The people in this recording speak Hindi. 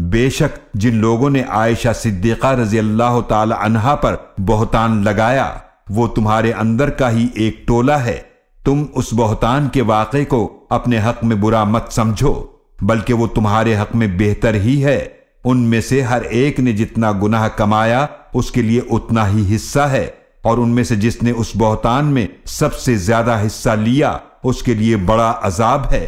बेशक जिन लोगों ने आयशा सिद्दीका रज़ी अल्लाह तहा पर बोहतान लगाया, वो तुम्हारे अंदर का ही एक टोला है। तुम उस बहुतान के वाक़े को अपने हक में बुरा मत समझो, बल्कि वो तुम्हारे हक में बेहतर ही है। उनमें से हर एक ने जितना गुनाह कमाया, उसके लिए उतना ही हिस्सा है, और उनमें से जिसने उस बहुतान में सबसे ज़्यादा हिस्सा लिया, उसके लिए बड़ा अजाब है।